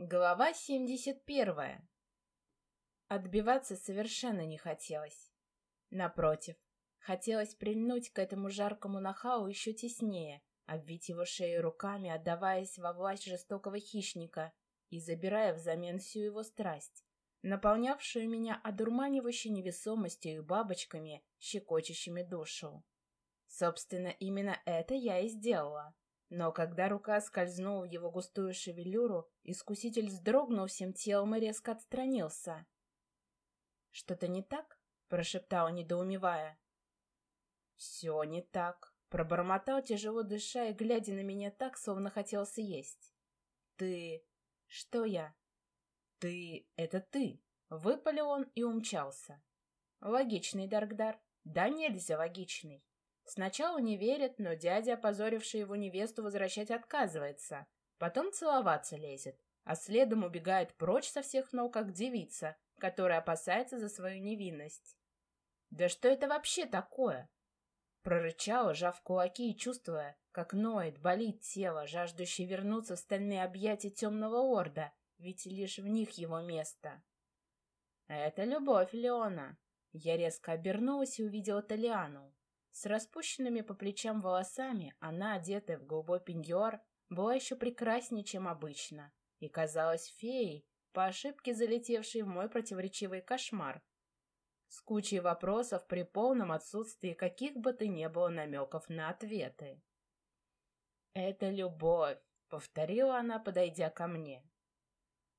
Глава 71. Отбиваться совершенно не хотелось. Напротив, хотелось прильнуть к этому жаркому нахау еще теснее, обвить его шею руками, отдаваясь во власть жестокого хищника и забирая взамен всю его страсть, наполнявшую меня одурманивающей невесомостью и бабочками, щекочущими душу. Собственно, именно это я и сделала. Но когда рука скользнула в его густую шевелюру, искуситель вздрогнул всем телом и резко отстранился. «Что-то не так?» — прошептал, недоумевая. «Все не так», — пробормотал, тяжело дыша и глядя на меня так, словно хотел съесть. «Ты...» «Что я?» «Ты... это ты!» — выпалил он и умчался. «Логичный, Даркдар. Да нельзя логичный. Сначала не верит, но дядя, опозоривший его невесту, возвращать отказывается. Потом целоваться лезет, а следом убегает прочь со всех ног, как девица, которая опасается за свою невинность. «Да что это вообще такое?» Прорычала, жав кулаки и чувствуя, как ноет, болит тело, жаждущее вернуться в стальные объятия темного орда, ведь лишь в них его место. «Это любовь Леона!» Я резко обернулась и увидела Талиану. С распущенными по плечам волосами она, одетая в голубой пеньюар, была еще прекраснее, чем обычно, и казалась феей, по ошибке залетевшей в мой противоречивый кошмар. С кучей вопросов при полном отсутствии каких бы то ни было намеков на ответы. «Это любовь», — повторила она, подойдя ко мне.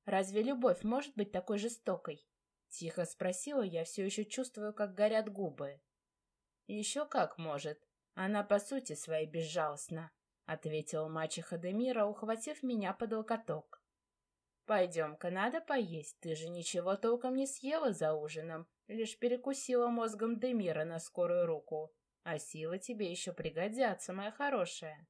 «Разве любовь может быть такой жестокой?» — тихо спросила я, все еще чувствую, как горят губы. «Еще как может. Она по сути своей безжалостна», — ответила мачеха Демира, ухватив меня под локоток. «Пойдем-ка, надо поесть. Ты же ничего толком не съела за ужином, лишь перекусила мозгом Демира на скорую руку. А силы тебе еще пригодятся, моя хорошая».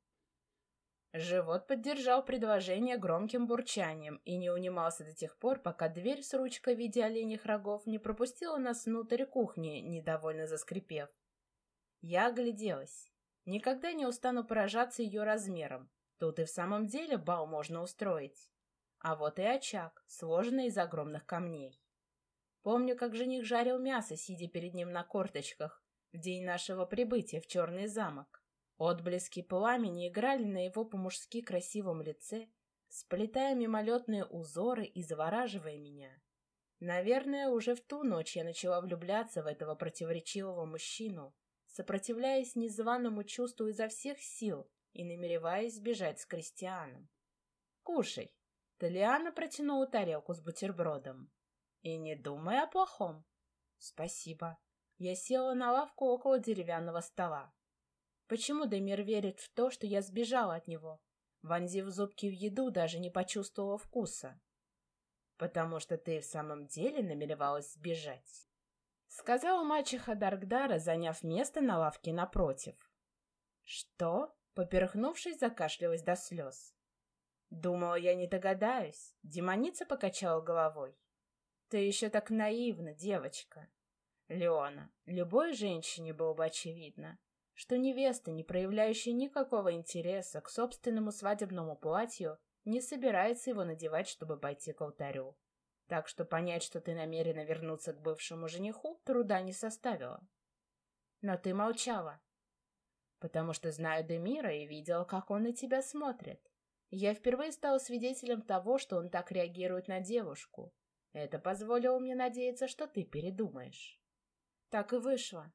Живот поддержал предложение громким бурчанием и не унимался до тех пор, пока дверь с ручкой в виде оленьих рогов не пропустила нас внутрь кухни, недовольно заскрипев. Я огляделась. Никогда не устану поражаться ее размером. Тут и в самом деле бал можно устроить. А вот и очаг, сложенный из огромных камней. Помню, как жених жарил мясо, сидя перед ним на корточках, в день нашего прибытия в Черный замок. Отблески пламени играли на его по-мужски красивом лице, сплетая мимолетные узоры и завораживая меня. Наверное, уже в ту ночь я начала влюбляться в этого противоречивого мужчину, сопротивляясь незваному чувству изо всех сил и намереваясь сбежать с крестьяном. «Кушай!» Талиана протянула тарелку с бутербродом. «И не думай о плохом!» «Спасибо!» Я села на лавку около деревянного стола. Почему Демир верит в то, что я сбежала от него? Вонзив зубки в еду, даже не почувствовала вкуса. Потому что ты в самом деле намеревалась сбежать сказала мачеха Даркдара, заняв место на лавке напротив. «Что?» — поперхнувшись, закашлялась до слез. «Думала, я не догадаюсь», — демоница покачала головой. «Ты еще так наивна, девочка». Леона, любой женщине было бы очевидно, что невеста, не проявляющая никакого интереса к собственному свадебному платью, не собирается его надевать, чтобы пойти к алтарю. Так что понять, что ты намерена вернуться к бывшему жениху, труда не составило. Но ты молчала. Потому что знаю Демира и видела, как он на тебя смотрит. Я впервые стала свидетелем того, что он так реагирует на девушку. Это позволило мне надеяться, что ты передумаешь. Так и вышло.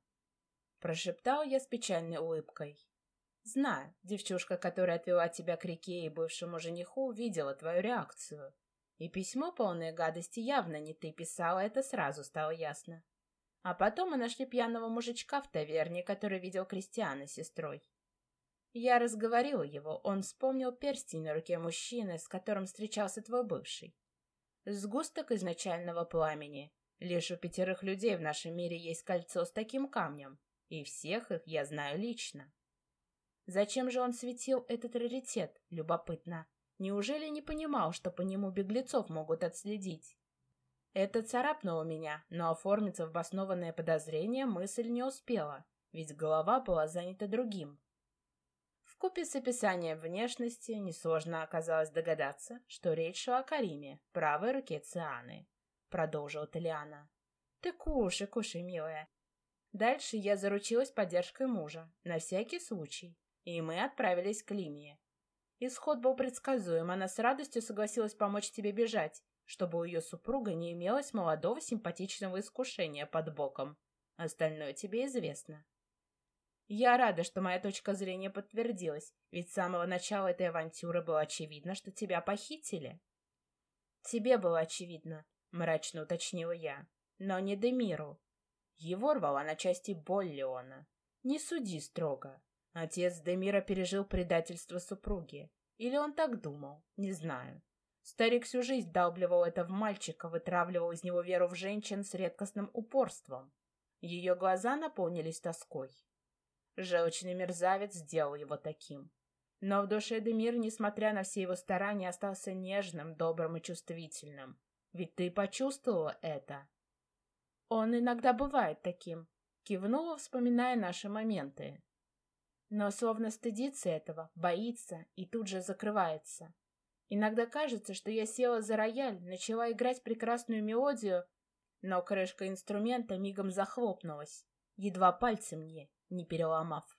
Прошептал я с печальной улыбкой. Знаю, девчушка, которая отвела тебя к реке и бывшему жениху, видела твою реакцию. И письмо, полное гадости, явно не ты писала, это сразу стало ясно. А потом мы нашли пьяного мужичка в таверне, который видел Кристиана с сестрой. Я разговорила его, он вспомнил перстень на руке мужчины, с которым встречался твой бывший. Сгусток изначального пламени. Лишь у пятерых людей в нашем мире есть кольцо с таким камнем, и всех их я знаю лично. Зачем же он светил этот раритет, любопытно? Неужели не понимал, что по нему беглецов могут отследить? Это царапнуло меня, но оформиться в обоснованное подозрение мысль не успела, ведь голова была занята другим. Вкупе с описанием внешности несложно оказалось догадаться, что речь шла о Кариме, правой руке Цианы, продолжила Талиана. Ты кушай, кушай, милая. Дальше я заручилась поддержкой мужа, на всякий случай, и мы отправились к Лимии. Исход был предсказуем, она с радостью согласилась помочь тебе бежать, чтобы у ее супруга не имелось молодого симпатичного искушения под боком. Остальное тебе известно. Я рада, что моя точка зрения подтвердилась, ведь с самого начала этой авантюры было очевидно, что тебя похитили. Тебе было очевидно, мрачно уточнила я, но не Демиру. Его рвала на части боль Леона. Не суди строго. Отец Демира пережил предательство супруги. Или он так думал, не знаю. Старик всю жизнь долбливал это в мальчика, вытравливал из него веру в женщин с редкостным упорством. Ее глаза наполнились тоской. Желчный мерзавец сделал его таким. Но в душе Демир, несмотря на все его старания, остался нежным, добрым и чувствительным. Ведь ты почувствовала это. Он иногда бывает таким, кивнула, вспоминая наши моменты. Но словно стыдится этого, боится и тут же закрывается. Иногда кажется, что я села за рояль, начала играть прекрасную мелодию, но крышка инструмента мигом захлопнулась, едва пальцы мне не переломав.